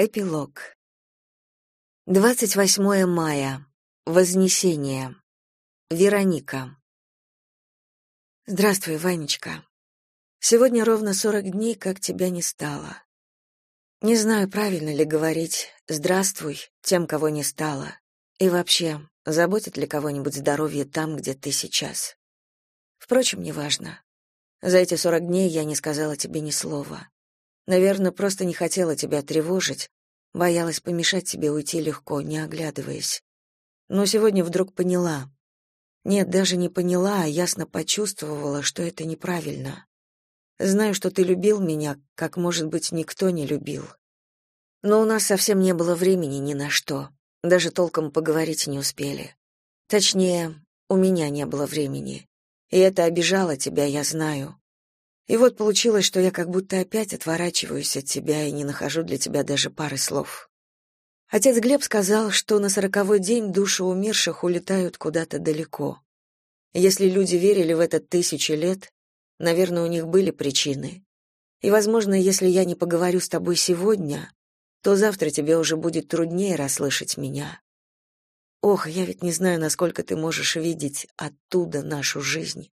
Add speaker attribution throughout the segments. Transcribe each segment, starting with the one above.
Speaker 1: Эпилог. 28 мая. Вознесение. Вероника. Здравствуй, Ванечка. Сегодня ровно 40 дней, как тебя не стало. Не знаю, правильно ли говорить «здравствуй» тем, кого не стало. И вообще, заботит ли кого-нибудь здоровье там, где ты сейчас. Впрочем, неважно. За эти 40 дней я не сказала тебе ни слова. Наверное, просто не хотела тебя тревожить, боялась помешать тебе уйти легко, не оглядываясь. Но сегодня вдруг поняла. Нет, даже не поняла, а ясно почувствовала, что это неправильно. Знаю, что ты любил меня, как, может быть, никто не любил. Но у нас совсем не было времени ни на что. Даже толком поговорить не успели. Точнее, у меня не было времени. И это обижало тебя, я знаю. И вот получилось, что я как будто опять отворачиваюсь от тебя и не нахожу для тебя даже пары слов. Отец Глеб сказал, что на сороковой день души умерших улетают куда-то далеко. Если люди верили в это тысячи лет, наверное, у них были причины. И, возможно, если я не поговорю с тобой сегодня, то завтра тебе уже будет труднее расслышать меня. Ох, я ведь не знаю, насколько ты можешь видеть оттуда нашу жизнь.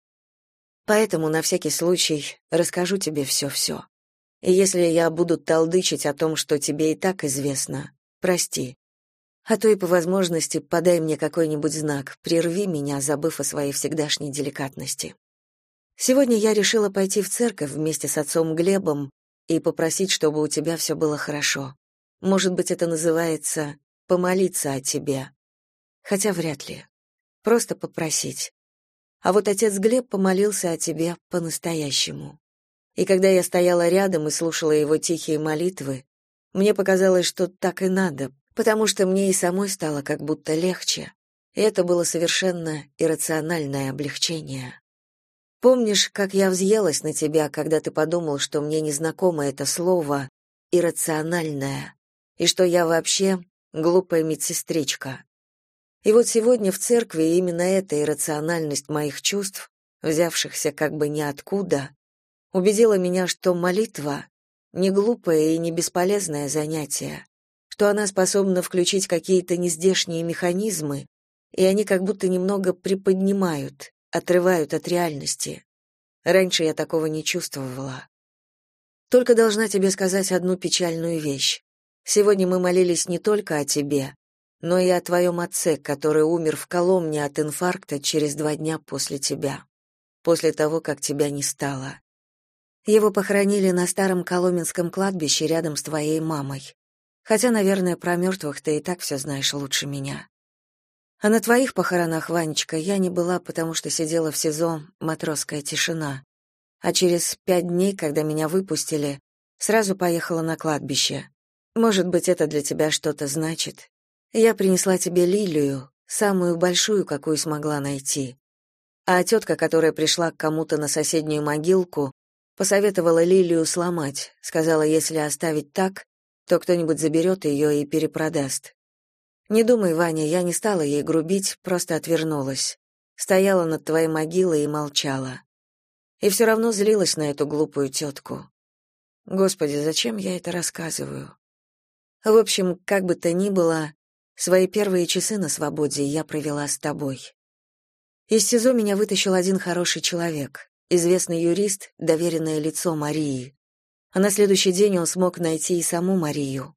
Speaker 1: Поэтому на всякий случай расскажу тебе все-все. И если я буду толдычить о том, что тебе и так известно, прости. А то и по возможности подай мне какой-нибудь знак, прерви меня, забыв о своей всегдашней деликатности. Сегодня я решила пойти в церковь вместе с отцом Глебом и попросить, чтобы у тебя все было хорошо. Может быть, это называется помолиться о тебе. Хотя вряд ли. Просто попросить. А вот отец Глеб помолился о тебе по-настоящему. И когда я стояла рядом и слушала его тихие молитвы, мне показалось, что так и надо, потому что мне и самой стало как будто легче. И это было совершенно иррациональное облегчение. Помнишь, как я взъелась на тебя, когда ты подумал, что мне незнакомо это слово «иррациональное», и что я вообще глупая медсестричка? И вот сегодня в церкви именно эта иррациональность моих чувств, взявшихся как бы ниоткуда, убедила меня, что молитва не глупое и не бесполезное занятие, что она способна включить какие-то нездешние механизмы, и они как будто немного приподнимают, отрывают от реальности. Раньше я такого не чувствовала. Только должна тебе сказать одну печальную вещь. Сегодня мы молились не только о тебе, но и о твоем отце, который умер в Коломне от инфаркта через два дня после тебя, после того, как тебя не стало. Его похоронили на старом коломенском кладбище рядом с твоей мамой. Хотя, наверное, про мертвых ты и так все знаешь лучше меня. А на твоих похоронах, Ванечка, я не была, потому что сидела в СИЗО «Матросская тишина». А через пять дней, когда меня выпустили, сразу поехала на кладбище. Может быть, это для тебя что-то значит. Я принесла тебе лилию, самую большую, какую смогла найти. А тетка, которая пришла к кому-то на соседнюю могилку, посоветовала лилию сломать, сказала, если оставить так, то кто-нибудь заберет ее и перепродаст. Не думай, Ваня, я не стала ей грубить, просто отвернулась. Стояла над твоей могилой и молчала. И все равно злилась на эту глупую тетку. Господи, зачем я это рассказываю? В общем, как бы то ни было, Свои первые часы на свободе я провела с тобой. Из СИЗО меня вытащил один хороший человек, известный юрист, доверенное лицо Марии. А на следующий день он смог найти и саму Марию.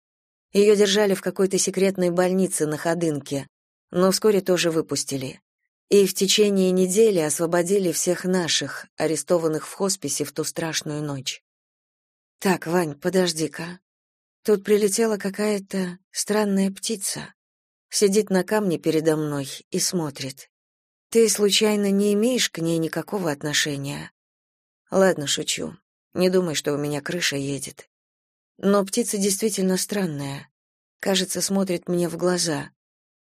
Speaker 1: Ее держали в какой-то секретной больнице на Ходынке, но вскоре тоже выпустили. И в течение недели освободили всех наших, арестованных в хосписе в ту страшную ночь. Так, Вань, подожди-ка. Тут прилетела какая-то странная птица сидит на камне передо мной и смотрит. Ты случайно не имеешь к ней никакого отношения? Ладно, шучу. Не думай, что у меня крыша едет. Но птица действительно странная. Кажется, смотрит мне в глаза.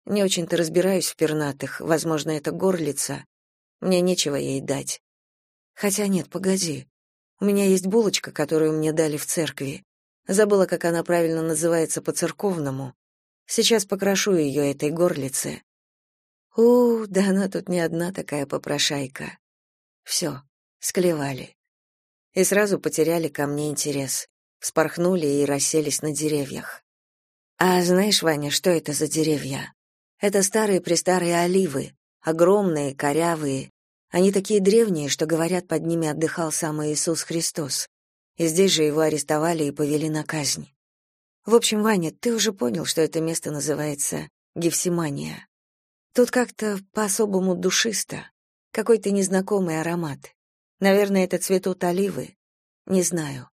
Speaker 1: Не очень-то разбираюсь в пернатых, возможно, это горлица. Мне нечего ей дать. Хотя нет, погоди. У меня есть булочка, которую мне дали в церкви. Забыла, как она правильно называется по-церковному. Сейчас покрошу ее этой горлице. У, да она тут не одна такая попрошайка. Все, склевали. И сразу потеряли ко мне интерес. Вспорхнули и расселись на деревьях. А знаешь, Ваня, что это за деревья? Это старые-престарые оливы, огромные, корявые. Они такие древние, что, говорят, под ними отдыхал сам Иисус Христос. И здесь же его арестовали и повели на казнь. В общем, Ваня, ты уже понял, что это место называется Гефсимания. Тут как-то по-особому душисто, какой-то незнакомый аромат. Наверное, это цветут оливы. Не знаю.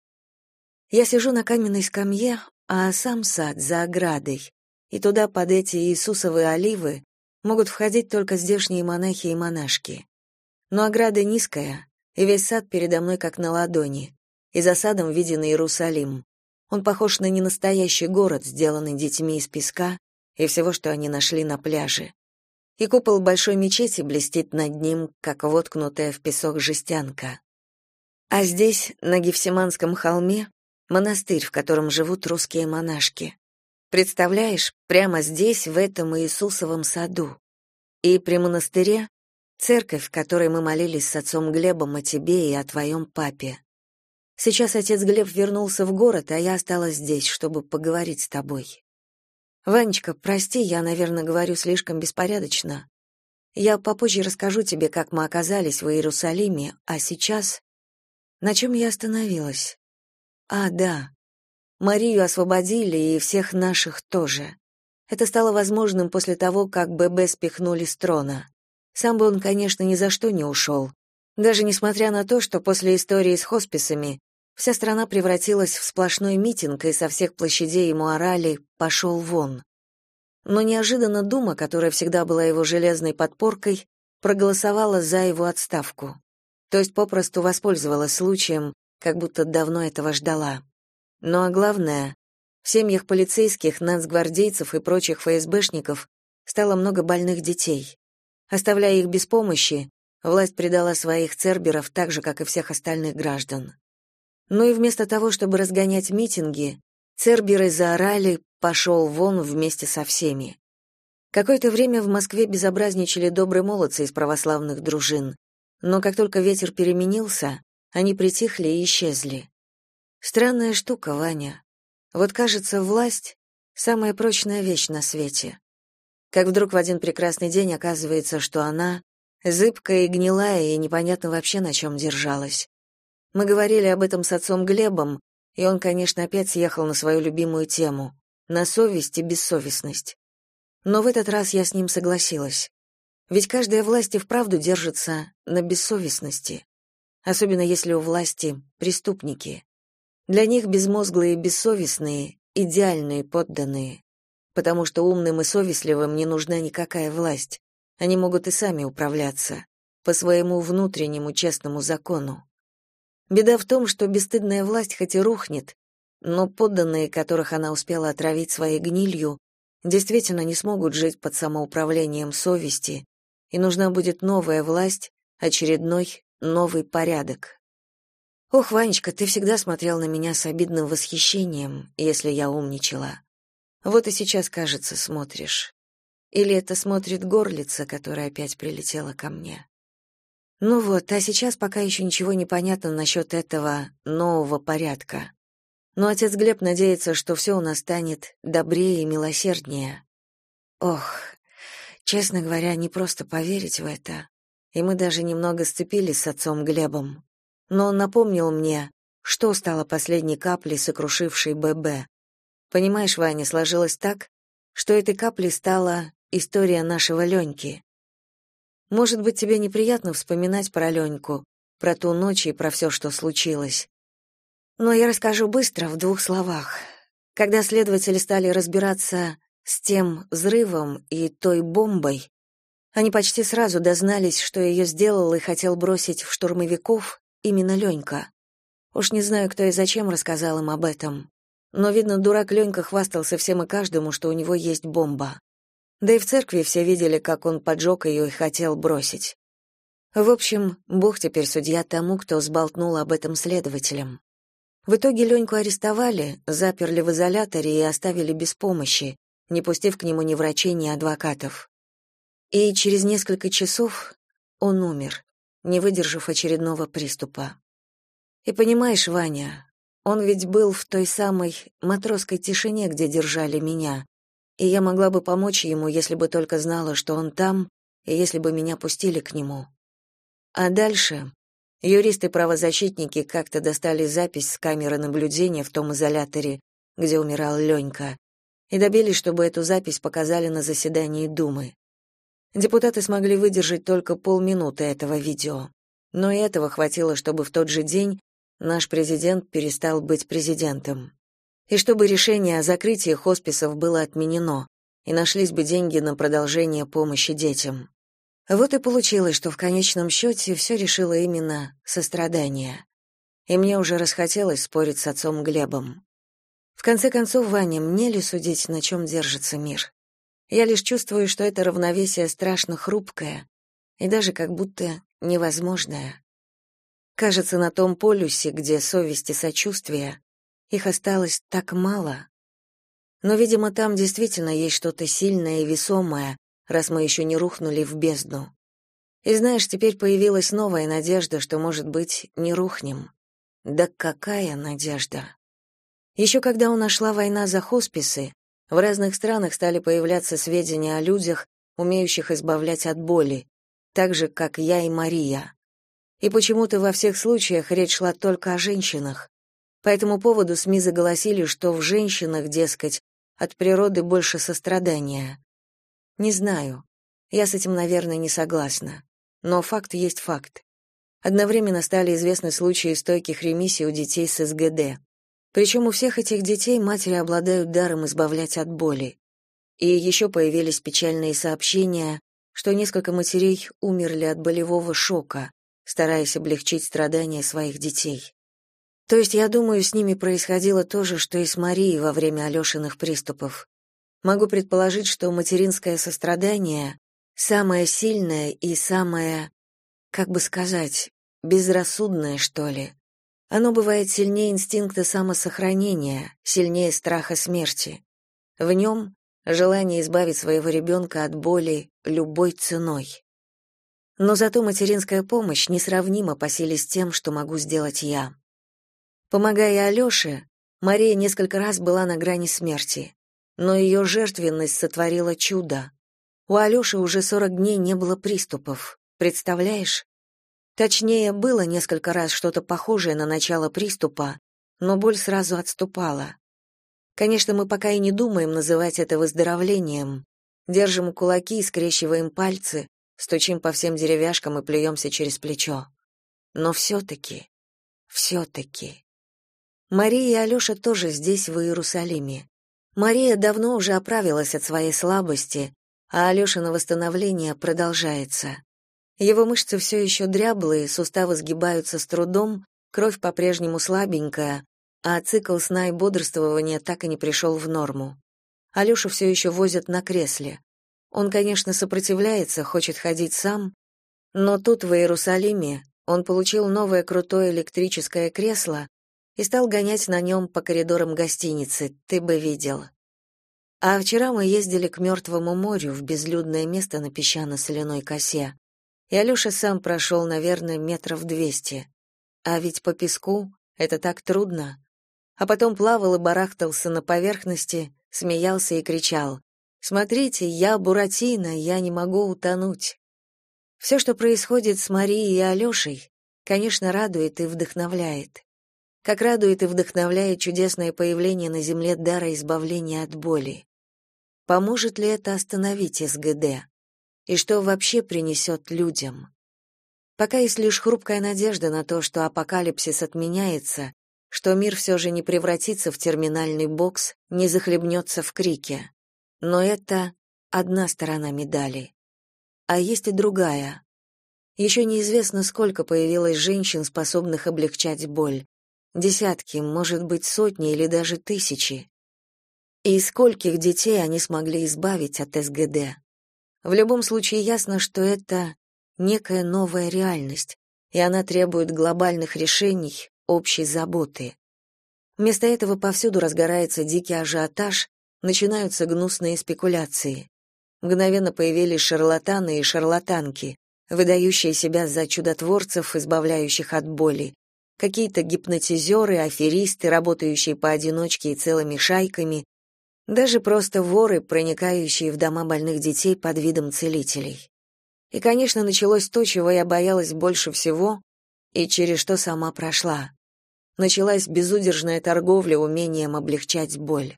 Speaker 1: Я сижу на каменной скамье, а сам сад за оградой, и туда под эти Иисусовы оливы могут входить только здешние монахи и монашки. Но ограда низкая, и весь сад передо мной как на ладони, и за садом виден Иерусалим. Он похож на ненастоящий город, сделанный детьми из песка и всего, что они нашли на пляже и купол большой мечети блестит над ним, как воткнутая в песок жестянка. А здесь, на Гефсиманском холме, монастырь, в котором живут русские монашки. Представляешь, прямо здесь, в этом Иисусовом саду. И при монастыре церковь, в которой мы молились с отцом Глебом о тебе и о твоем папе. Сейчас отец Глеб вернулся в город, а я осталась здесь, чтобы поговорить с тобой. Ванечка, прости, я, наверное, говорю слишком беспорядочно. Я попозже расскажу тебе, как мы оказались в Иерусалиме, а сейчас на чем я остановилась? А, да. Марию освободили и всех наших тоже. Это стало возможным после того, как ББ спихнули с трона. Сам бы он, конечно, ни за что не ушел. Даже несмотря на то, что после истории с хосписами Вся страна превратилась в сплошной митинг, и со всех площадей ему орали «пошел вон». Но неожиданно Дума, которая всегда была его железной подпоркой, проголосовала за его отставку. То есть попросту воспользовалась случаем, как будто давно этого ждала. Ну а главное, в семьях полицейских, нацгвардейцев и прочих ФСБшников стало много больных детей. Оставляя их без помощи, власть предала своих церберов так же, как и всех остальных граждан. Ну и вместо того, чтобы разгонять митинги, церберы заорали «пошел вон» вместе со всеми. Какое-то время в Москве безобразничали добрые молодцы из православных дружин, но как только ветер переменился, они притихли и исчезли. Странная штука, Ваня. Вот кажется, власть — самая прочная вещь на свете. Как вдруг в один прекрасный день оказывается, что она зыбкая и гнилая, и непонятно вообще на чем держалась. Мы говорили об этом с отцом Глебом, и он, конечно, опять съехал на свою любимую тему — на совесть и бессовестность. Но в этот раз я с ним согласилась. Ведь каждая власть и вправду держится на бессовестности, особенно если у власти преступники. Для них безмозглые и бессовестные — идеальные подданные, потому что умным и совестливым не нужна никакая власть, они могут и сами управляться, по своему внутреннему честному закону. Беда в том, что бесстыдная власть хоть и рухнет, но подданные, которых она успела отравить своей гнилью, действительно не смогут жить под самоуправлением совести, и нужна будет новая власть, очередной новый порядок. Ох, Ванечка, ты всегда смотрел на меня с обидным восхищением, если я умничала. Вот и сейчас, кажется, смотришь. Или это смотрит горлица, которая опять прилетела ко мне. Ну вот, а сейчас пока еще ничего не понятно насчет этого нового порядка. Но отец Глеб надеется, что все у нас станет добрее и милосерднее. Ох, честно говоря, не просто поверить в это. И мы даже немного сцепились с отцом Глебом. Но он напомнил мне, что стало последней каплей, сокрушившей ББ. Понимаешь, Ваня, сложилось так, что этой каплей стала история нашего Леньки. Может быть, тебе неприятно вспоминать про Леньку, про ту ночь и про все, что случилось. Но я расскажу быстро, в двух словах. Когда следователи стали разбираться с тем взрывом и той бомбой, они почти сразу дознались, что ее сделал и хотел бросить в штурмовиков именно Ленька. Уж не знаю, кто и зачем рассказал им об этом. Но, видно, дурак Ленька хвастался всем и каждому, что у него есть бомба. Да и в церкви все видели, как он поджег ее и хотел бросить. В общем, Бог теперь судья тому, кто сболтнул об этом следователям. В итоге Леньку арестовали, заперли в изоляторе и оставили без помощи, не пустив к нему ни врачей, ни адвокатов. И через несколько часов он умер, не выдержав очередного приступа. И понимаешь, Ваня, Он ведь был в той самой матросской тишине, где держали меня, и я могла бы помочь ему, если бы только знала, что он там, и если бы меня пустили к нему. А дальше юристы-правозащитники как-то достали запись с камеры наблюдения в том изоляторе, где умирал Ленька, и добились, чтобы эту запись показали на заседании Думы. Депутаты смогли выдержать только полминуты этого видео. Но и этого хватило, чтобы в тот же день наш президент перестал быть президентом и чтобы решение о закрытии хосписов было отменено, и нашлись бы деньги на продолжение помощи детям. Вот и получилось, что в конечном счете все решило именно сострадание. И мне уже расхотелось спорить с отцом Глебом. В конце концов, Ваня, мне ли судить, на чем держится мир? Я лишь чувствую, что это равновесие страшно хрупкое и даже как будто невозможное. Кажется, на том полюсе, где совесть и сочувствие, их осталось так мало. Но, видимо, там действительно есть что-то сильное и весомое, раз мы еще не рухнули в бездну. И знаешь, теперь появилась новая надежда, что, может быть, не рухнем. Да какая надежда! Еще когда у нас шла война за хосписы, в разных странах стали появляться сведения о людях, умеющих избавлять от боли, так же, как я и Мария. И почему-то во всех случаях речь шла только о женщинах, по этому поводу СМИ заголосили, что в женщинах, дескать, от природы больше сострадания. Не знаю. Я с этим, наверное, не согласна. Но факт есть факт. Одновременно стали известны случаи стойких ремиссий у детей с СГД. Причем у всех этих детей матери обладают даром избавлять от боли. И еще появились печальные сообщения, что несколько матерей умерли от болевого шока, стараясь облегчить страдания своих детей. То есть, я думаю, с ними происходило то же, что и с Марией во время Алешиных приступов. Могу предположить, что материнское сострадание самое сильное и самое, как бы сказать, безрассудное, что ли. Оно бывает сильнее инстинкта самосохранения, сильнее страха смерти. В нем желание избавить своего ребенка от боли любой ценой. Но зато материнская помощь несравнима по силе с тем, что могу сделать я. Помогая Алёше, Мария несколько раз была на грани смерти, но ее жертвенность сотворила чудо. У Алёши уже 40 дней не было приступов. Представляешь? Точнее, было несколько раз что-то похожее на начало приступа, но боль сразу отступала. Конечно, мы пока и не думаем называть это выздоровлением. Держим кулаки, скрещиваем пальцы, стучим по всем деревяшкам и плюемся через плечо. Но все-таки, все-таки... Мария и Алёша тоже здесь, в Иерусалиме. Мария давно уже оправилась от своей слабости, а Алёшино восстановление продолжается. Его мышцы все еще дряблые, суставы сгибаются с трудом, кровь по-прежнему слабенькая, а цикл сна и бодрствования так и не пришел в норму. Алёшу все еще возят на кресле. Он, конечно, сопротивляется, хочет ходить сам, но тут, в Иерусалиме, он получил новое крутое электрическое кресло, и стал гонять на нем по коридорам гостиницы, ты бы видел. А вчера мы ездили к Мертвому морю в безлюдное место на песчано-соляной косе, и Алёша сам прошел, наверное, метров двести. А ведь по песку это так трудно. А потом плавал и барахтался на поверхности, смеялся и кричал «Смотрите, я Буратино, я не могу утонуть». Все, что происходит с Марией и Алёшей, конечно, радует и вдохновляет как радует и вдохновляет чудесное появление на земле дара избавления от боли. Поможет ли это остановить СГД? И что вообще принесет людям? Пока есть лишь хрупкая надежда на то, что апокалипсис отменяется, что мир все же не превратится в терминальный бокс, не захлебнется в крике. Но это одна сторона медали. А есть и другая. Еще неизвестно, сколько появилось женщин, способных облегчать боль, Десятки, может быть, сотни или даже тысячи. И скольких детей они смогли избавить от СГД? В любом случае ясно, что это некая новая реальность, и она требует глобальных решений, общей заботы. Вместо этого повсюду разгорается дикий ажиотаж, начинаются гнусные спекуляции. Мгновенно появились шарлатаны и шарлатанки, выдающие себя за чудотворцев, избавляющих от боли, какие-то гипнотизеры, аферисты, работающие поодиночке и целыми шайками, даже просто воры, проникающие в дома больных детей под видом целителей. И, конечно, началось то, чего я боялась больше всего и через что сама прошла. Началась безудержная торговля умением облегчать боль.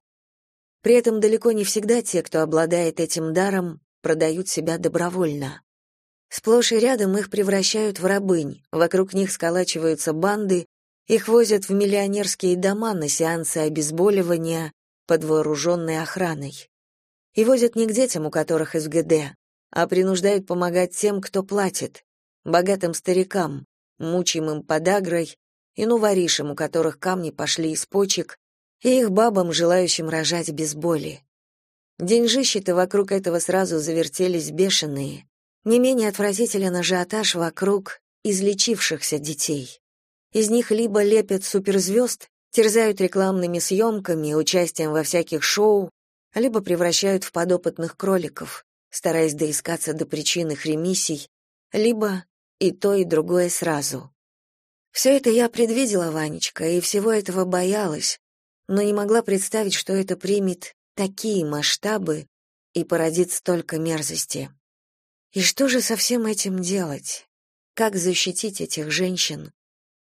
Speaker 1: При этом далеко не всегда те, кто обладает этим даром, продают себя добровольно. Сплошь и рядом их превращают в рабынь, вокруг них сколачиваются банды, их возят в миллионерские дома на сеансы обезболивания под вооруженной охраной. И возят не к детям, у которых СГД, а принуждают помогать тем, кто платит, богатым старикам, мучимым подагрой и нуворишам, у которых камни пошли из почек, и их бабам, желающим рожать без боли. Деньжищи-то вокруг этого сразу завертелись бешеные. Не менее отвратителен ажиотаж вокруг излечившихся детей. Из них либо лепят суперзвезд, терзают рекламными съемками, участием во всяких шоу, либо превращают в подопытных кроликов, стараясь доискаться до причин их ремиссий, либо и то, и другое сразу. Все это я предвидела, Ванечка, и всего этого боялась, но не могла представить, что это примет такие масштабы и породит столько мерзости. И что же со всем этим делать? Как защитить этих женщин?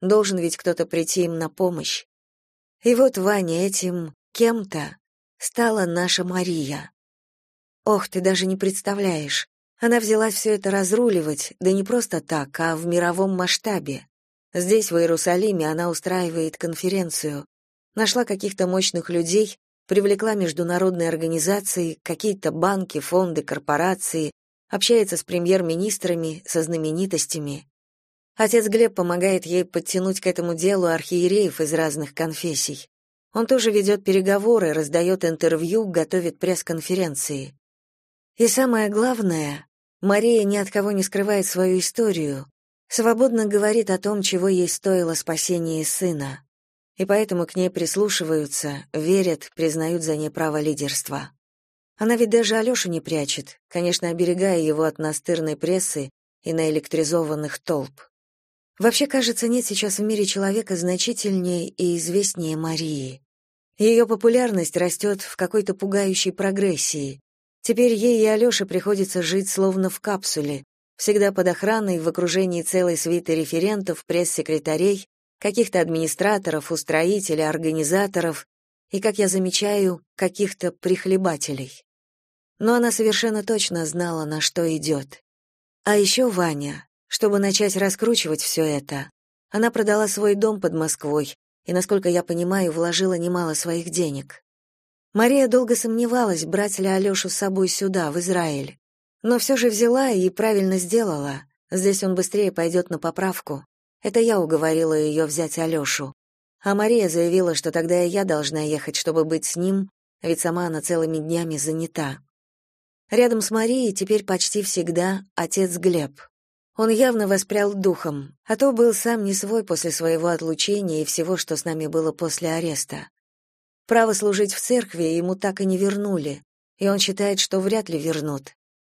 Speaker 1: Должен ведь кто-то прийти им на помощь. И вот Ваня этим кем-то стала наша Мария. Ох, ты даже не представляешь. Она взялась все это разруливать, да не просто так, а в мировом масштабе. Здесь, в Иерусалиме, она устраивает конференцию. Нашла каких-то мощных людей, привлекла международные организации, какие-то банки, фонды, корпорации, общается с премьер-министрами, со знаменитостями. Отец Глеб помогает ей подтянуть к этому делу архиереев из разных конфессий. Он тоже ведет переговоры, раздает интервью, готовит пресс-конференции. И самое главное, Мария ни от кого не скрывает свою историю, свободно говорит о том, чего ей стоило спасение сына. И поэтому к ней прислушиваются, верят, признают за ней право лидерства. Она ведь даже Алёшу не прячет, конечно, оберегая его от настырной прессы и наэлектризованных толп. Вообще, кажется, нет сейчас в мире человека значительнее и известнее Марии. Ее популярность растет в какой-то пугающей прогрессии, Теперь ей и Алёше приходится жить словно в капсуле, всегда под охраной в окружении целой свиты референтов, пресс-секретарей, каких-то администраторов, устроителей, организаторов и, как я замечаю, каких-то прихлебателей. Но она совершенно точно знала, на что идет. А еще Ваня, чтобы начать раскручивать все это, она продала свой дом под Москвой и, насколько я понимаю, вложила немало своих денег. Мария долго сомневалась, брать ли Алёшу с собой сюда, в Израиль. Но все же взяла и правильно сделала. Здесь он быстрее пойдет на поправку. Это я уговорила ее взять Алёшу. А Мария заявила, что тогда и я должна ехать, чтобы быть с ним, ведь сама она целыми днями занята. Рядом с Марией теперь почти всегда отец Глеб. Он явно воспрял духом, а то был сам не свой после своего отлучения и всего, что с нами было после ареста. Право служить в церкви ему так и не вернули, и он считает, что вряд ли вернут.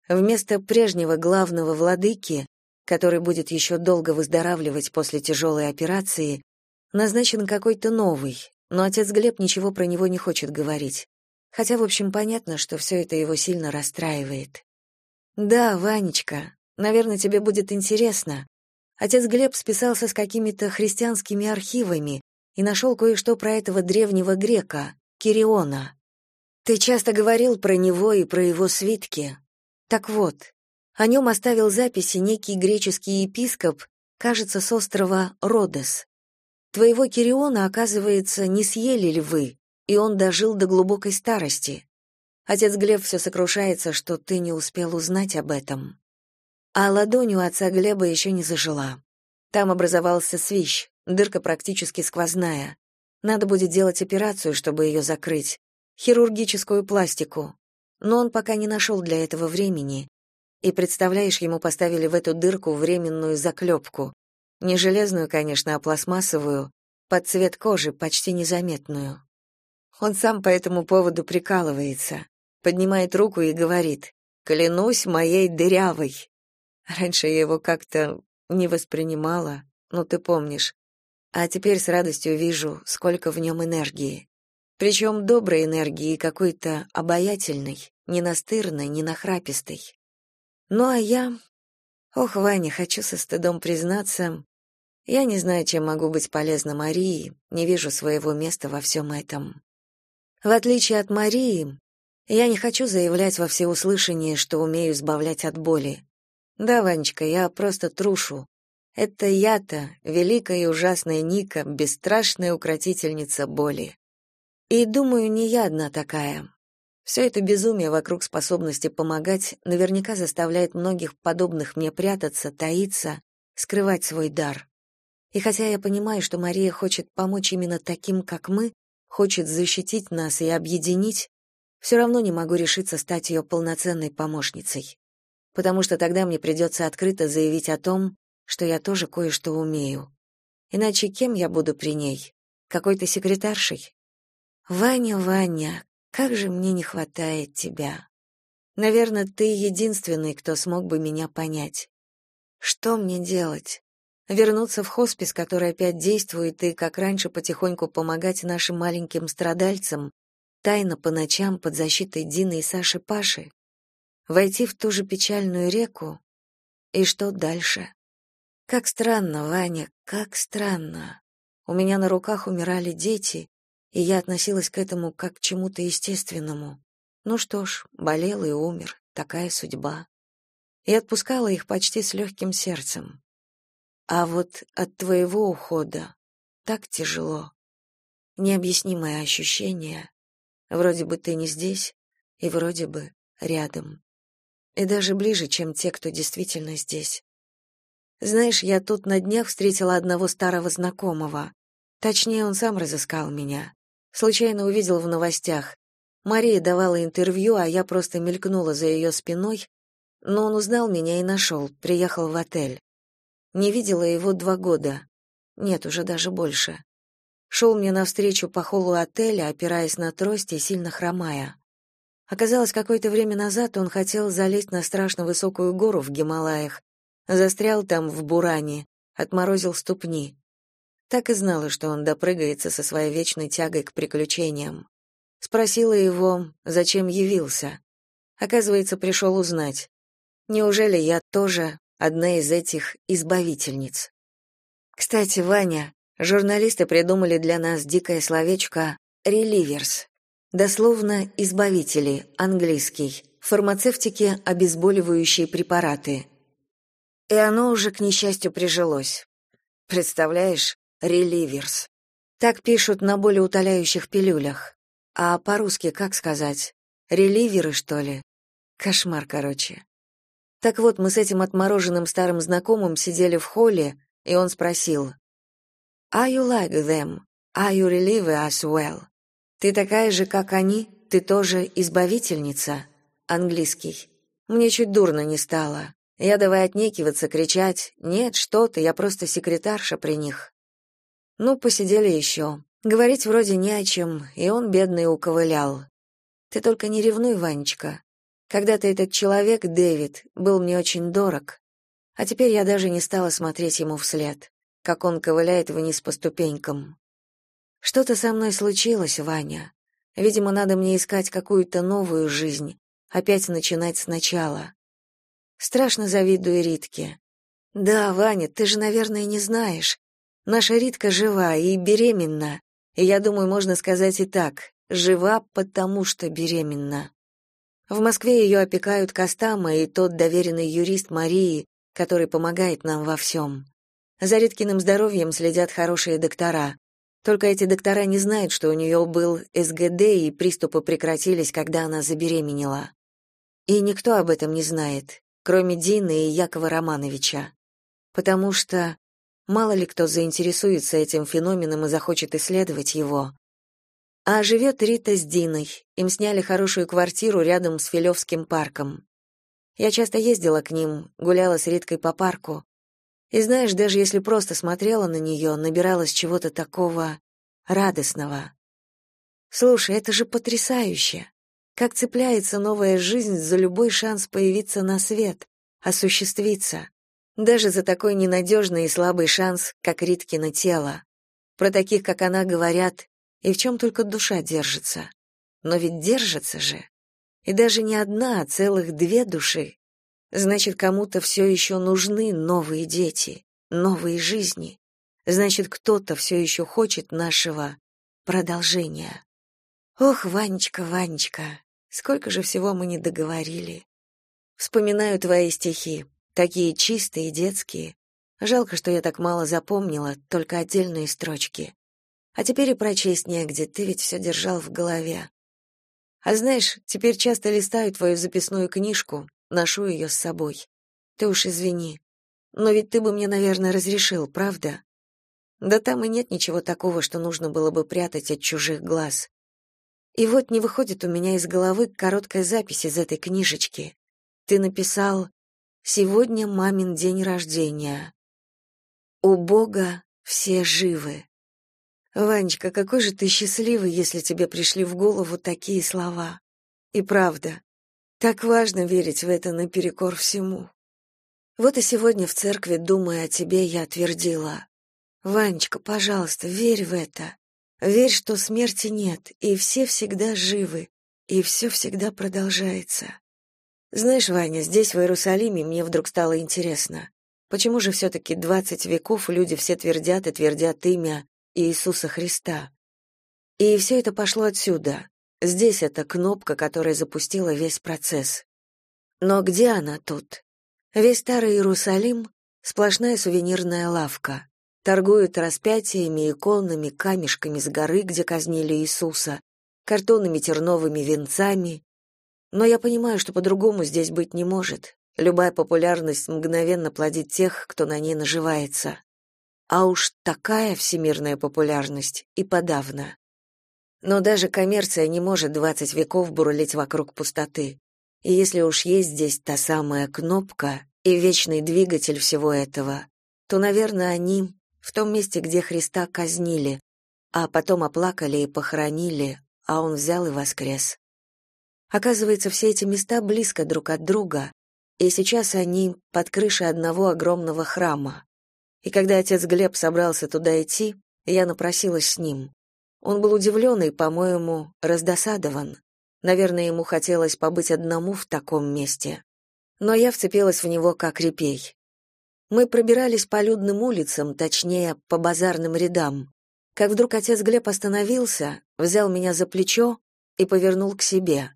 Speaker 1: Вместо прежнего главного владыки, который будет еще долго выздоравливать после тяжелой операции, назначен какой-то новый, но отец Глеб ничего про него не хочет говорить. Хотя, в общем, понятно, что все это его сильно расстраивает. «Да, Ванечка, наверное, тебе будет интересно. Отец Глеб списался с какими-то христианскими архивами, и нашел кое-что про этого древнего грека, Кириона. Ты часто говорил про него и про его свитки. Так вот, о нем оставил записи некий греческий епископ, кажется, с острова Родос. Твоего Кириона, оказывается, не съели львы, и он дожил до глубокой старости. Отец Глеб все сокрушается, что ты не успел узнать об этом. А ладонь у отца Глеба еще не зажила. Там образовался свищ, Дырка практически сквозная. Надо будет делать операцию, чтобы ее закрыть. Хирургическую пластику. Но он пока не нашел для этого времени. И, представляешь, ему поставили в эту дырку временную заклепку. Не железную, конечно, а пластмассовую, под цвет кожи, почти незаметную. Он сам по этому поводу прикалывается, поднимает руку и говорит «Клянусь моей дырявой». Раньше я его как-то не воспринимала, ну ты помнишь. а теперь с радостью вижу, сколько в нем энергии. Причем доброй энергии какой-то обаятельной, не настырной, не нахрапистой. Ну а я... Ох, Ваня, хочу со стыдом признаться, я не знаю, чем могу быть полезна Марии, не вижу своего места во всем этом. В отличие от Марии, я не хочу заявлять во всеуслышание, что умею избавлять от боли. Да, Ванечка, я просто трушу. Это я-то, великая и ужасная Ника, бесстрашная укротительница боли. И думаю, не я одна такая. Все это безумие вокруг способности помогать наверняка заставляет многих подобных мне прятаться, таиться, скрывать свой дар. И хотя я понимаю, что Мария хочет помочь именно таким, как мы, хочет защитить нас и объединить, все равно не могу решиться стать ее полноценной помощницей. Потому что тогда мне придется открыто заявить о том, что я тоже кое-что умею. Иначе кем я буду при ней? Какой-то секретаршей? Ваня, Ваня, как же мне не хватает тебя. Наверное, ты единственный, кто смог бы меня понять. Что мне делать? Вернуться в хоспис, который опять действует, и, как раньше, потихоньку помогать нашим маленьким страдальцам, тайно по ночам под защитой Дины и Саши Паши, войти в ту же печальную реку, и что дальше? Как странно, Ваня, как странно. У меня на руках умирали дети, и я относилась к этому как к чему-то естественному. Ну что ж, болел и умер, такая судьба. И отпускала их почти с легким сердцем. А вот от твоего ухода так тяжело. Необъяснимое ощущение. Вроде бы ты не здесь, и вроде бы рядом. И даже ближе, чем те, кто действительно здесь. Знаешь, я тут на днях встретила одного старого знакомого. Точнее, он сам разыскал меня. Случайно увидел в новостях. Мария давала интервью, а я просто мелькнула за ее спиной, но он узнал меня и нашел, приехал в отель. Не видела его два года. Нет, уже даже больше. Шел мне навстречу по холлу отеля, опираясь на трость и сильно хромая. Оказалось, какое-то время назад он хотел залезть на страшно высокую гору в Гималаях, застрял там в буране, отморозил ступни. Так и знала, что он допрыгается со своей вечной тягой к приключениям. Спросила его, зачем явился. Оказывается, пришел узнать. Неужели я тоже одна из этих избавительниц. Кстати, Ваня, журналисты придумали для нас дикое словечко «реливерс», дословно «избавители», английский, фармацевтики обезболивающие препараты. И оно уже, к несчастью, прижилось. Представляешь, реливерс. Так пишут на болеутоляющих пилюлях. А по-русски как сказать? Реливеры, что ли? Кошмар, короче. Так вот, мы с этим отмороженным старым знакомым сидели в холле, и он спросил, «Are you like them? Are you relieve as well?» «Ты такая же, как они? Ты тоже избавительница?» Английский. Мне чуть дурно не стало. Я давай отнекиваться, кричать, «Нет, что ты, я просто секретарша при них». Ну, посидели еще. Говорить вроде не о чем, и он, бедный, уковылял. «Ты только не ревнуй, Ванечка. Когда-то этот человек, Дэвид, был мне очень дорог, а теперь я даже не стала смотреть ему вслед, как он ковыляет вниз по ступенькам. Что-то со мной случилось, Ваня. Видимо, надо мне искать какую-то новую жизнь, опять начинать сначала. Страшно завидую Ритке. Да, Ваня, ты же, наверное, не знаешь. Наша Ритка жива и беременна. И я думаю, можно сказать и так: жива, потому что беременна. В Москве ее опекают Костама и тот доверенный юрист Марии, который помогает нам во всем. За Риткиным здоровьем следят хорошие доктора. Только эти доктора не знают, что у нее был СГД и приступы прекратились, когда она забеременела. И никто об этом не знает, кроме Дины и Якова Романовича. Потому что мало ли кто заинтересуется этим феноменом и захочет исследовать его, а живет Рита с Диной. Им сняли хорошую квартиру рядом с Филевским парком. Я часто ездила к ним, гуляла с Риткой по парку. И знаешь, даже если просто смотрела на нее, набиралась чего-то такого радостного. Слушай, это же потрясающе. Как цепляется новая жизнь за любой шанс появиться на свет, осуществиться. Даже за такой ненадежный и слабый шанс, как Риткино тело. Про таких, как она, говорят, и в чем только душа держится. Но ведь держится же. И даже не одна, а целых две души. Значит, кому-то все еще нужны новые дети, новые жизни. Значит, кто-то все еще хочет нашего продолжения. Ох, Ванечка, Ванечка, сколько же всего мы не договорили. Вспоминаю твои стихи, такие чистые, детские. Жалко, что я так мало запомнила, только отдельные строчки. А теперь и прочесть негде, ты ведь все держал в голове. А знаешь, теперь часто листаю твою записную книжку, ношу ее с собой. Ты уж извини. Но ведь ты бы мне, наверное, разрешил, правда? Да там и нет ничего такого, что нужно было бы прятать от чужих глаз. И вот не выходит у меня из головы короткая запись из этой книжечки. Ты написал «Сегодня мамин день рождения». У Бога все живы. Ванечка, какой же ты счастливый, если тебе пришли в голову такие слова. И правда, так важно верить в это наперекор всему. Вот и сегодня в церкви, думая о тебе, я твердила. Ванечка, пожалуйста, верь в это. Верь, что смерти нет, и все всегда живы, и все всегда продолжается. Знаешь, Ваня, здесь, в Иерусалиме, мне вдруг стало интересно. Почему же все-таки двадцать веков люди все твердят и твердят имя Иисуса Христа. И все это пошло отсюда. Здесь эта кнопка, которая запустила весь процесс. Но где она тут? Весь старый Иерусалим — сплошная сувенирная лавка. Торгуют распятиями, иконами, камешками с горы, где казнили Иисуса, картонными терновыми венцами. Но я понимаю, что по-другому здесь быть не может. Любая популярность мгновенно плодит тех, кто на ней наживается а уж такая всемирная популярность и подавно. Но даже коммерция не может двадцать веков бурлить вокруг пустоты. И если уж есть здесь та самая кнопка и вечный двигатель всего этого, то, наверное, они в том месте, где Христа казнили, а потом оплакали и похоронили, а он взял и воскрес. Оказывается, все эти места близко друг от друга, и сейчас они под крышей одного огромного храма. И когда отец Глеб собрался туда идти, я напросилась с ним. Он был удивлен и, по-моему, раздосадован. Наверное, ему хотелось побыть одному в таком месте. Но я вцепилась в него как репей. Мы пробирались по людным улицам, точнее, по базарным рядам. Как вдруг отец Глеб остановился, взял меня за плечо и повернул к себе.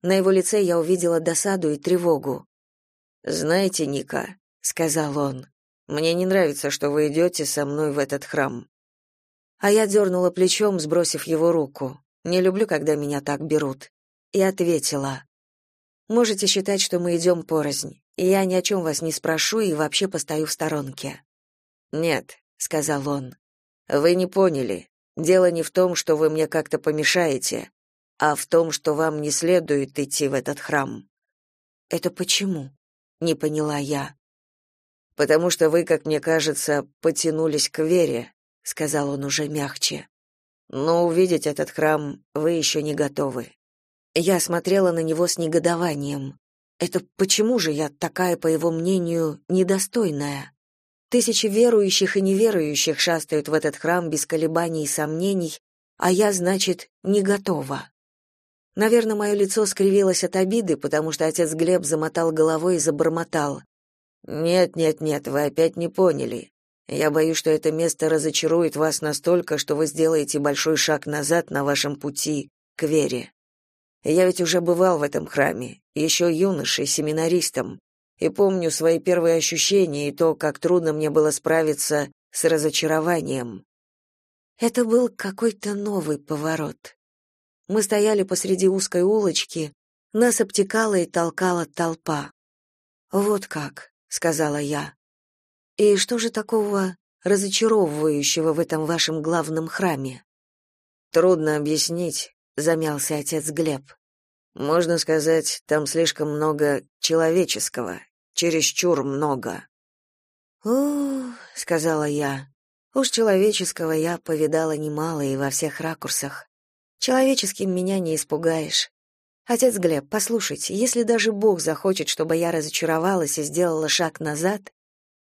Speaker 1: На его лице я увидела досаду и тревогу. «Знаете, Ника», — сказал он, мне не нравится, что вы идете со мной в этот храм. А я дернула плечом, сбросив его руку. Не люблю, когда меня так берут. И ответила: Можете считать, что мы идем порознь. И я ни о чем вас не спрошу и вообще постою в сторонке. Нет, сказал он. Вы не поняли. Дело не в том, что вы мне как-то помешаете, а в том, что вам не следует идти в этот храм. Это почему? не поняла я потому что вы, как мне кажется, потянулись к вере, сказал он уже мягче. Но увидеть этот храм вы еще не готовы. Я смотрела на него с негодованием. Это почему же я такая, по его мнению, недостойная? Тысячи верующих и неверующих шастают в этот храм без колебаний и сомнений, а я, значит, не готова. Наверное, мое лицо скривилось от обиды, потому что отец Глеб замотал головой и забормотал. Нет, нет, нет, вы опять не поняли. Я боюсь, что это место разочарует вас настолько, что вы сделаете большой шаг назад на вашем пути к вере. Я ведь уже бывал в этом храме, еще юношей, семинаристом, и помню свои первые ощущения и то, как трудно мне было справиться с разочарованием. Это был какой-то новый поворот. Мы стояли посреди узкой улочки, нас обтекала и толкала толпа. Вот как сказала я. И что же такого разочаровывающего в этом вашем главном храме? Трудно объяснить, замялся отец Глеб. Можно сказать, там слишком много человеческого, чересчур много. О, сказала я. Уж человеческого я повидала немало и во всех ракурсах. Человеческим меня не испугаешь. Отец Глеб, послушайте, если даже Бог захочет, чтобы я разочаровалась и сделала шаг назад,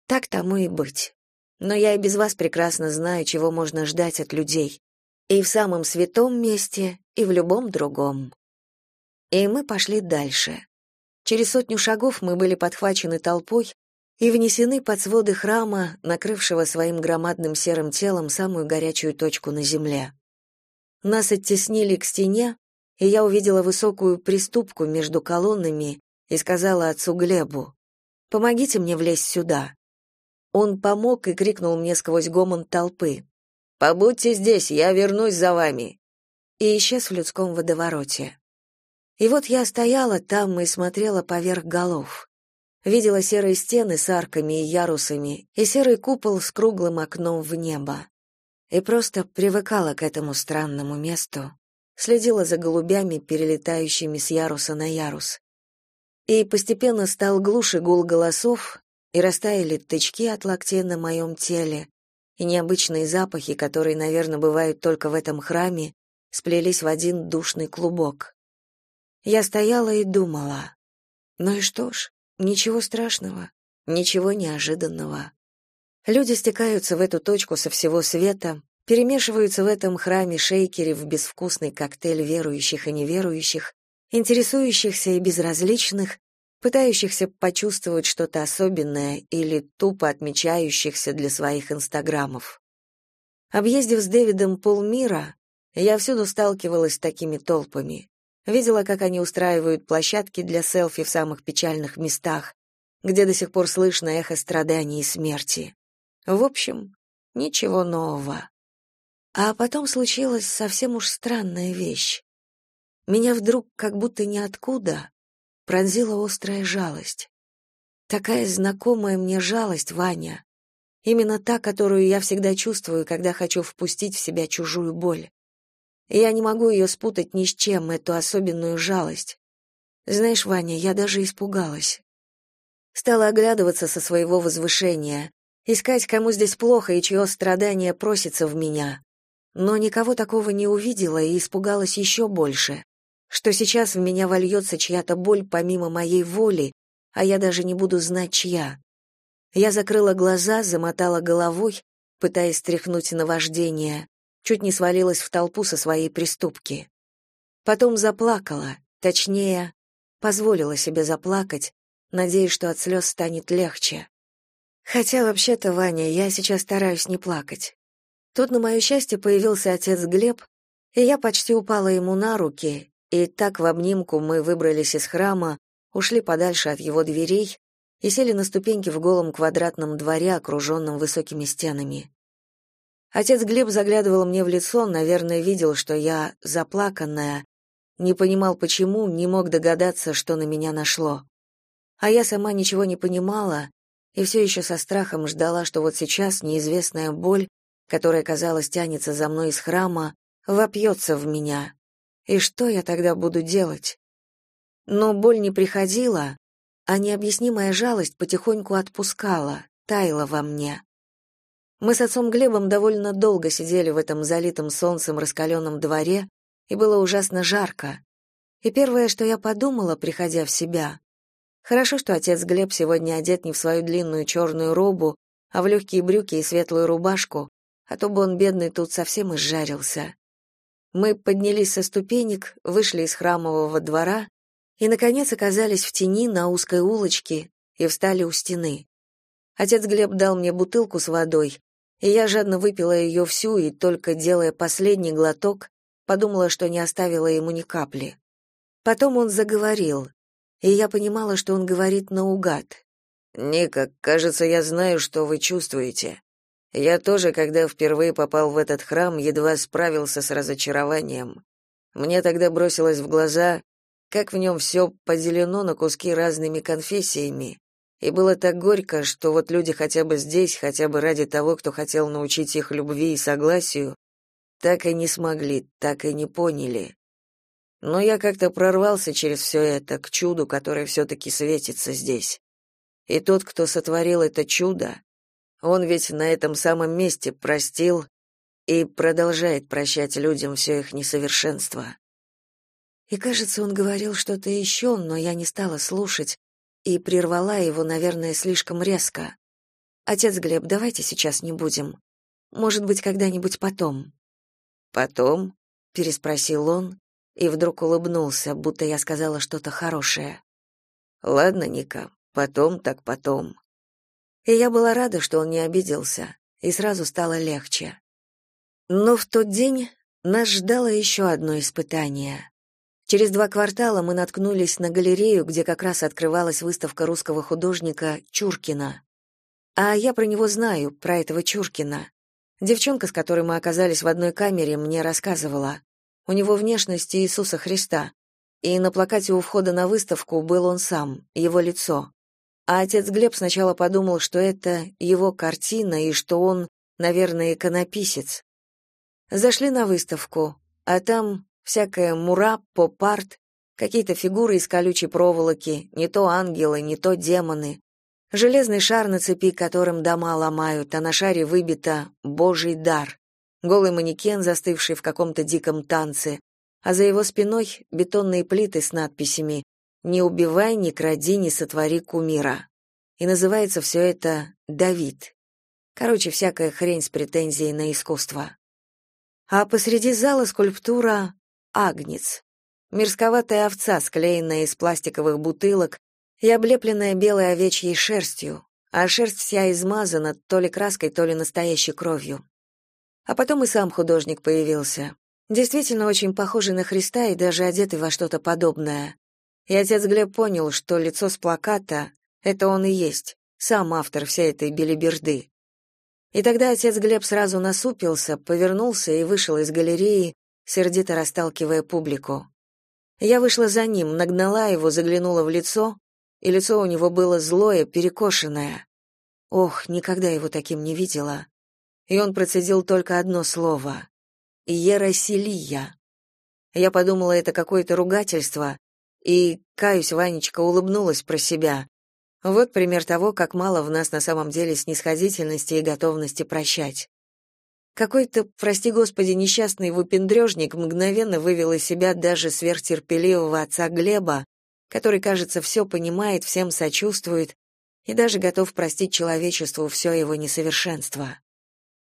Speaker 1: так тому и быть. но я и без вас прекрасно знаю, чего можно ждать от людей. И в самом святом месте, и в любом другом. И мы пошли дальше. Через сотню шагов мы были подхвачены толпой и внесены под своды храма, накрывшего своим громадным серым телом самую горячую точку на земле. Нас оттеснили к стене, и я увидела высокую приступку между колоннами и сказала отцу Глебу, «Помогите мне влезть сюда». Он помог и крикнул мне сквозь гомон толпы, «Побудьте здесь, я вернусь за вами», и исчез в людском водовороте. И вот я стояла там и смотрела поверх голов. Видела серые стены с арками и ярусами и серый купол с круглым окном в небо. И просто привыкала к этому странному месту, следила за голубями, перелетающими с яруса на ярус. И постепенно стал глуше гул голосов, и растаяли тычки от локтей на моем теле, и необычные запахи, которые, наверное, бывают только в этом храме, сплелись в один душный клубок. Я стояла и думала. Ну и что ж, ничего страшного, ничего неожиданного. Люди стекаются в эту точку со всего света, перемешиваются в этом храме-шейкере в безвкусный коктейль верующих и неверующих, интересующихся и безразличных, пытающихся почувствовать что-то особенное или тупо отмечающихся для своих инстаграмов. Объездив с Дэвидом полмира, я всюду сталкивалась с такими толпами. Видела, как они устраивают площадки для селфи в самых печальных местах, где до сих пор слышно эхо страданий и смерти. В общем, ничего нового. А потом случилась совсем уж странная вещь. Меня вдруг как будто ниоткуда пронзила острая жалость. Такая знакомая мне жалость, Ваня. Именно та, которую я всегда чувствую, когда хочу впустить в себя чужую боль. Я не могу ее спутать ни с чем, эту особенную жалость. Знаешь, Ваня, я даже испугалась. Стала оглядываться со своего возвышения, искать, кому здесь плохо и чье страдание просится в меня. Но никого такого не увидела и испугалась еще больше что сейчас в меня вольется чья-то боль помимо моей воли, а я даже не буду знать, чья. Я закрыла глаза, замотала головой, пытаясь стряхнуть наваждение, чуть не свалилась в толпу со своей приступки. Потом заплакала, точнее, позволила себе заплакать, надеясь, что от слез станет легче. Хотя вообще-то, Ваня, я сейчас стараюсь не плакать. Тут, на мое счастье, появился отец Глеб, и я почти упала ему на руки, и так в обнимку мы выбрались из храма, ушли подальше от его дверей и сели на ступеньки в голом квадратном дворе, окруженном высокими стенами. Отец Глеб заглядывал мне в лицо, наверное, видел, что я заплаканная, не понимал почему, не мог догадаться, что на меня нашло. А я сама ничего не понимала и все еще со страхом ждала, что вот сейчас неизвестная боль, которая, казалось, тянется за мной из храма, вопьется в меня, и что я тогда буду делать? Но боль не приходила, а необъяснимая жалость потихоньку отпускала, таяла во мне. Мы с отцом Глебом довольно долго сидели в этом залитом солнцем раскаленном дворе, и было ужасно жарко. И первое, что я подумала, приходя в себя, хорошо, что отец Глеб сегодня одет не в свою длинную черную робу, а в легкие брюки и светлую рубашку, а то бы он, бедный, тут совсем изжарился. Мы поднялись со ступенек, вышли из храмового двора и, наконец, оказались в тени на узкой улочке и встали у стены. Отец Глеб дал мне бутылку с водой, и я жадно выпила ее всю и, только делая последний глоток, подумала, что не оставила ему ни капли. Потом он заговорил, и я понимала, что он говорит наугад. «Ника, кажется, я знаю, что вы чувствуете. Я тоже, когда впервые попал в этот храм, едва справился с разочарованием. Мне тогда бросилось в глаза, как в нем все поделено на куски разными конфессиями, и было так горько, что вот люди хотя бы здесь, хотя бы ради того, кто хотел научить их любви и согласию, так и не смогли, так и не поняли. Но я как-то прорвался через все это к чуду, которое все-таки светится здесь. И тот, кто сотворил это чудо, он ведь на этом самом месте простил и продолжает прощать людям все их несовершенство. И кажется, он говорил что-то еще, но я не стала слушать и прервала его, наверное, слишком резко. Отец Глеб, давайте сейчас не будем. Может быть, когда-нибудь потом.
Speaker 2: Потом?
Speaker 1: переспросил он и вдруг улыбнулся, будто я сказала что-то хорошее.
Speaker 2: Ладно, Ника, потом так потом.
Speaker 1: И я была рада, что он не обиделся, и сразу стало легче. Но в тот день нас ждало еще одно испытание. Через два квартала мы наткнулись на галерею, где как раз открывалась выставка русского художника Чуркина. А я про него знаю, про этого Чуркина. Девчонка, с которой мы оказались в одной камере, мне рассказывала. У него внешность Иисуса Христа. И на плакате у входа на выставку был он сам, его лицо. А отец Глеб сначала подумал, что это его картина и что он, наверное, иконописец. Зашли на выставку, а там всякая мура, поп-арт, какие-то фигуры из колючей проволоки, не то ангелы, не то демоны. Железный шар на цепи, которым дома ломают, а на шаре выбито «Божий дар». Голый манекен, застывший в каком-то диком танце, а за его спиной бетонные плиты с надписями «Не убивай, не кради, не сотвори кумира». И называется все это «Давид». Короче, всякая хрень с претензией на искусство. А посреди зала скульптура «Агнец». Мерзковатая овца, склеенная из пластиковых бутылок и облепленная белой овечьей шерстью, а шерсть вся измазана то ли краской, то ли настоящей кровью. А потом и сам художник появился. Действительно очень похожий на Христа и даже одетый во что-то подобное. И отец Глеб понял, что лицо с плаката — это он и есть, сам автор всей этой белиберды. И тогда отец Глеб сразу насупился, повернулся и вышел из галереи, сердито расталкивая публику. Я вышла за ним, нагнала его, заглянула в лицо, и лицо у него было злое, перекошенное. Ох, никогда его таким не видела и он процедил только одно слово — «Ерасилия». Я подумала, это какое-то ругательство, и, каюсь, Ванечка улыбнулась про себя. Вот пример того, как мало в нас на самом деле снисходительности и готовности прощать. Какой-то, прости господи, несчастный выпендрежник мгновенно вывел из себя даже сверхтерпеливого отца Глеба, который, кажется, все понимает, всем сочувствует и даже готов простить человечеству все его несовершенство.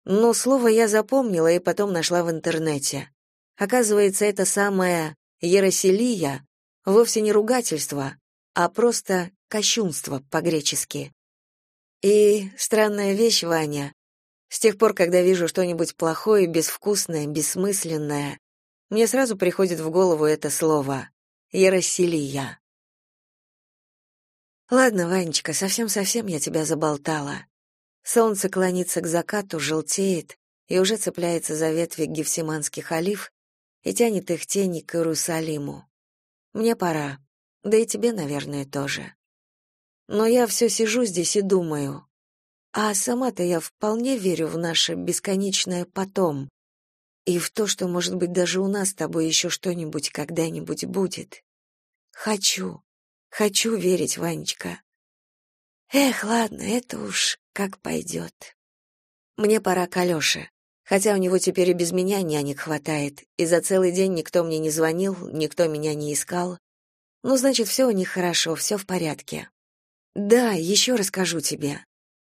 Speaker 1: Но слово я запомнила и потом нашла в интернете. Оказывается, это самое «еросилия» вовсе не ругательство, а просто кощунство по-гречески. И странная вещь, Ваня. С тех пор, когда вижу что-нибудь плохое, безвкусное, бессмысленное, мне сразу приходит в голову это слово «еросилия». Ладно, Ванечка, совсем-совсем я тебя заболтала. Солнце клонится к закату, желтеет и уже цепляется за ветви гефсиманских олив и тянет их тени к Иерусалиму. Мне пора, да и тебе, наверное, тоже. Но я все сижу здесь и думаю, а сама-то я вполне верю в наше бесконечное потом и в то, что, может быть, даже у нас с тобой еще что-нибудь когда-нибудь будет. Хочу, хочу верить, Ванечка. Эх, ладно, это уж как пойдет. Мне пора к Алёше, хотя у него теперь и без меня нянек хватает, и за целый день никто мне не звонил, никто меня не искал. Ну, значит, все у них хорошо, все в порядке. Да, еще расскажу тебе.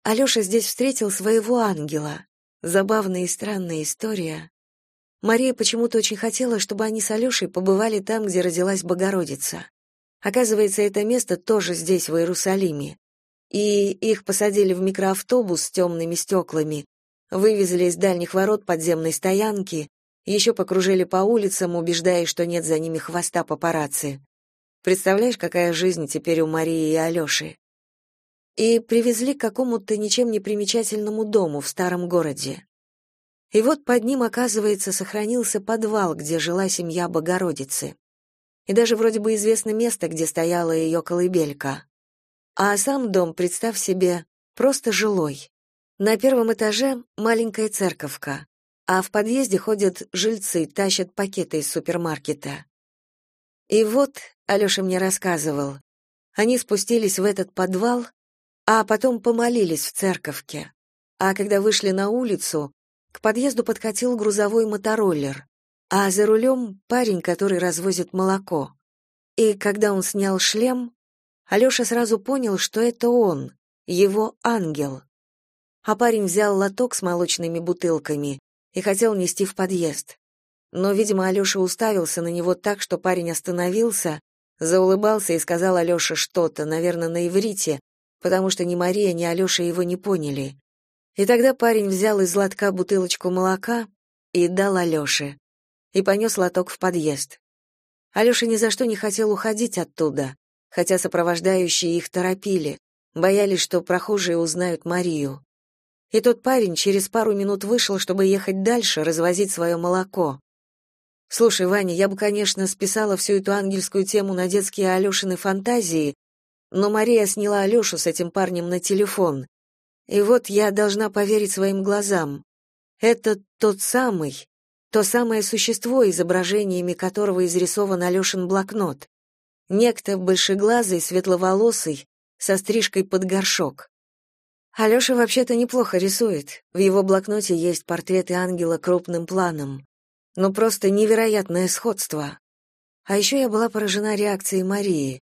Speaker 1: Алёша здесь встретил своего ангела. Забавная и странная история. Мария почему-то очень хотела, чтобы они с Алёшей побывали там, где родилась Богородица. Оказывается, это место тоже здесь, в Иерусалиме и их посадили в микроавтобус с темными стеклами, вывезли из дальних ворот подземной стоянки, еще покружили по улицам, убеждая, что нет за ними хвоста папарацци. Представляешь, какая жизнь теперь у Марии и Алёши? И привезли к какому-то ничем не примечательному дому в старом городе. И вот под ним, оказывается, сохранился подвал, где жила семья Богородицы. И даже вроде бы известно место, где стояла ее колыбелька. А сам дом, представь себе, просто жилой. На первом этаже маленькая церковка, а в подъезде ходят жильцы, тащат пакеты из супермаркета. И вот, Алёша мне рассказывал, они спустились в этот подвал, а потом помолились в церковке. А когда вышли на улицу, к подъезду подкатил грузовой мотороллер, а за рулем парень, который развозит молоко. И когда он снял шлем, Алёша сразу понял, что это он, его ангел. А парень взял лоток с молочными бутылками и хотел нести в подъезд. Но, видимо, Алёша уставился на него так, что парень остановился, заулыбался и сказал Алёше что-то, наверное, на иврите, потому что ни Мария, ни Алёша его не поняли. И тогда парень взял из лотка бутылочку молока и дал Алёше, и понес лоток в подъезд. Алёша ни за что не хотел уходить оттуда, хотя сопровождающие их торопили, боялись, что прохожие узнают Марию. И тот парень через пару минут вышел, чтобы ехать дальше, развозить свое молоко. Слушай, Ваня, я бы, конечно, списала всю эту ангельскую тему на детские Алёшины фантазии, но Мария сняла Алёшу с этим парнем на телефон. И вот я должна поверить своим глазам. Это тот самый, то самое существо, изображениями которого изрисован Алёшин блокнот. Некто большеглазый, светловолосый, со стрижкой под горшок. Алёша вообще-то неплохо рисует. В его блокноте есть портреты ангела крупным планом. Ну просто невероятное сходство. А еще я была поражена реакцией Марии.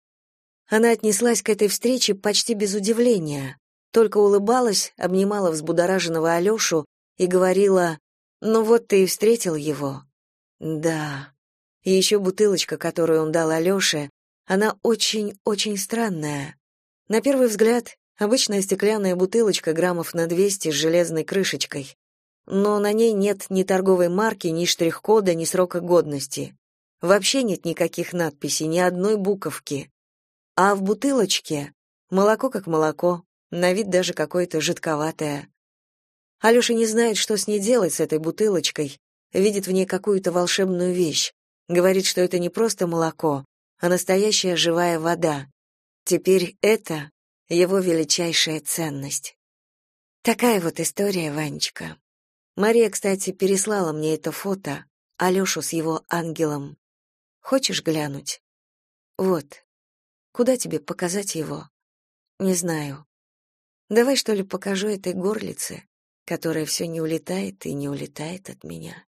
Speaker 1: Она отнеслась к этой встрече почти без удивления, только улыбалась, обнимала взбудораженного Алёшу и говорила ну вот ты и встретил его. Да. И еще бутылочка, которую он дал Алёше, она очень-очень странная. На первый взгляд, обычная стеклянная бутылочка граммов на 200 с железной крышечкой. Но на ней нет ни торговой марки, ни штрих-кода, ни срока годности. Вообще нет никаких надписей, ни одной буковки. А в бутылочке молоко как молоко, на вид даже какое-то жидковатое. Алёша не знает, что с ней делать с этой бутылочкой, видит в ней какую-то волшебную вещь. Говорит, что это не просто молоко, а настоящая живая вода. Теперь это его величайшая ценность. Такая вот история, Ванечка. Мария, кстати, переслала мне это фото, Алёшу с его ангелом. Хочешь глянуть? Вот. Куда тебе показать его? Не знаю. Давай, что ли, покажу этой горлице? которая все не улетает и не улетает от меня.